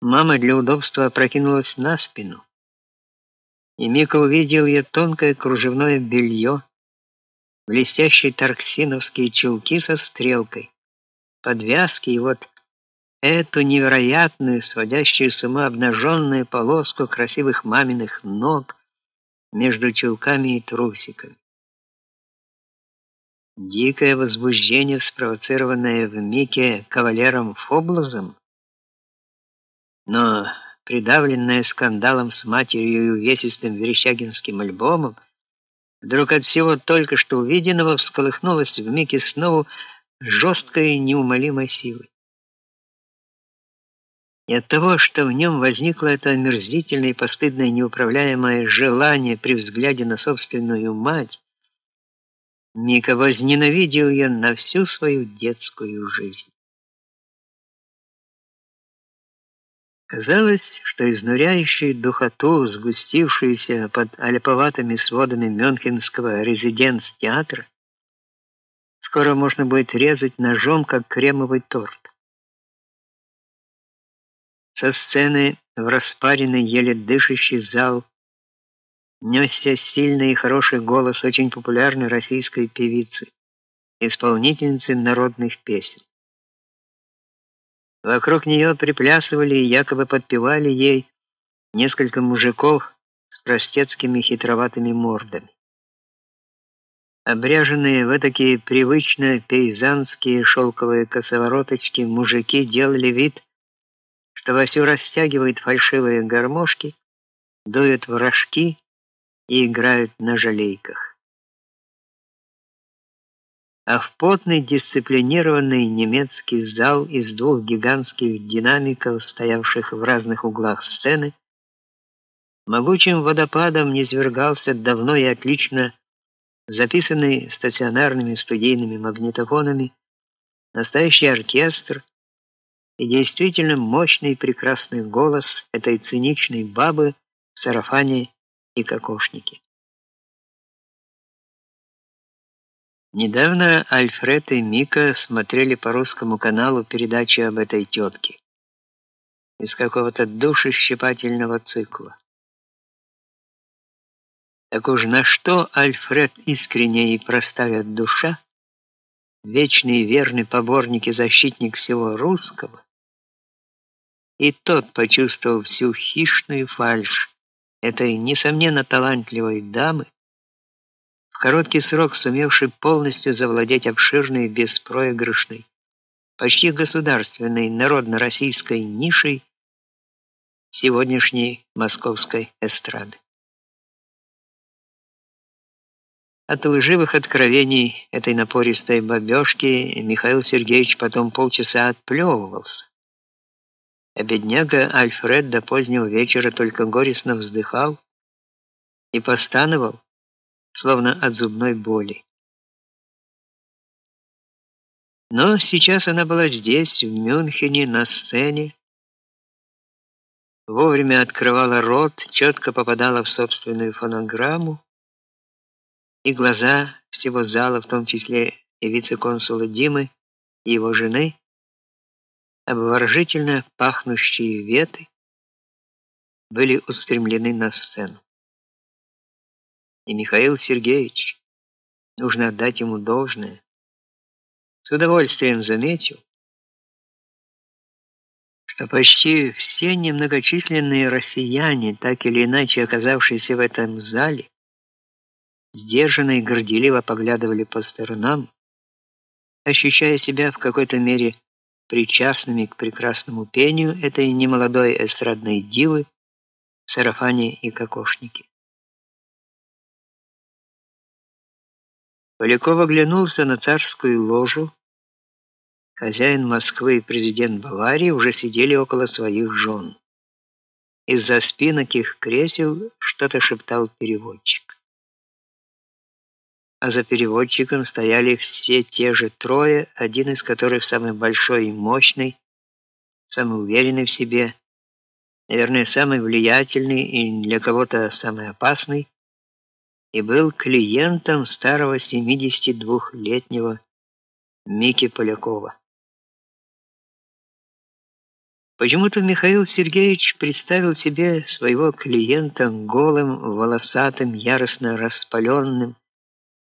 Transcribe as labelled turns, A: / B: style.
A: Мама для удобства опрокинулась на спину. И Мика увидел ее тонкое кружевное белье, блестящие торксиновские чулки со стрелкой, подвязки и вот эту невероятную, сводящую с ума обнаженную полоску красивых маминых ног между чулками и трусиками. Дикое возбуждение, спровоцированное в Мике кавалером Фоблозом, но придавленное скандалом с матерью и увесистым верещагинским альбомом, вдруг от всего только что увиденного всколыхнулось в Мике снова жесткой неумолимой силой. И от того, что в нем возникло это омерзительное и постыдное неуправляемое желание при взгляде на собственную мать, Мика возненавидел ее на всю свою детскую жизнь. Казалось, что изнуряющую духоту, сгустившуюся под аляповатыми сводами Мюнхенского резиденц-театра, скоро можно будет резать ножом, как кремовый торт. Со сцены в распаренный, еле дышащий зал несся сильный и хороший голос очень популярной российской певицы, исполнительницы народных песен. Вокруг нее приплясывали и якобы подпевали ей несколько мужиков с простецкими хитроватыми мордами. Обряженные в такие привычно пейзанские шелковые косовороточки мужики делали вид, что вовсю растягивают фальшивые гармошки, дуют в рожки и играют на жалейках. А в потный дисциплинированный немецкий зал из двух гигантских динамиков, стоявших в разных углах сцены, могучим водопадом низвергался давно и отлично записанный стационарными студийными магнитофонами настоящий оркестр и действительно мощный прекрасный голос этой циничной бабы в сарафане и кокошники. Недавно Альфред и Мика смотрели по русскому каналу передачу об этой тетке из какого-то душещипательного цикла. Так уж на что Альфред искренне и проставит душа, вечный и верный поборник и защитник всего русского, и тот почувствовал всю хищную фальшь этой несомненно талантливой дамы, короткий срок сумевшей полностью завладеть обширной беспроигрышной, почти государственной народно-российской нишей сегодняшней московской эстрады. От лживых откровений этой напористой бабёшки Михаил Сергеевич потом полчаса отплевывался. А бедняга Альфред до позднего вечера только горестно вздыхал и постановал, словно от зубной боли. Но сейчас она была здесь, в Мюнхене, на сцене, вовремя открывала рот, четко попадала в собственную фонограмму, и глаза всего зала, в том числе и вице-консула Димы и его жены, обворожительно пахнущие веты были устремлены на сцену. И Михаил Сергеевич, нужно отдать ему должное, с удовольствием заметил, что почти все немногочисленные россияне, так или иначе оказавшиеся в этом зале, сдержанно и горделиво поглядывали по сторонам, ощущая себя в какой-то мере причастными к прекрасному пению этой немолодой эстрадной дивы в сарафане и кокошнике. Поляков оглянулся на царскую ложу. Хозяин Москвы и президент Баварии уже сидели около своих жен. Из-за спинок их кресел что-то шептал переводчик а за переводчиком стояли все те же трое, один из которых самый большой и мощный, самый уверенный в себе, наверное, самый влиятельный и для кого-то самый опасный, и был клиентом старого 72-летнего Мики Полякова. Почему-то Михаил Сергеевич представил себе своего клиента голым, волосатым, яростно распаленным,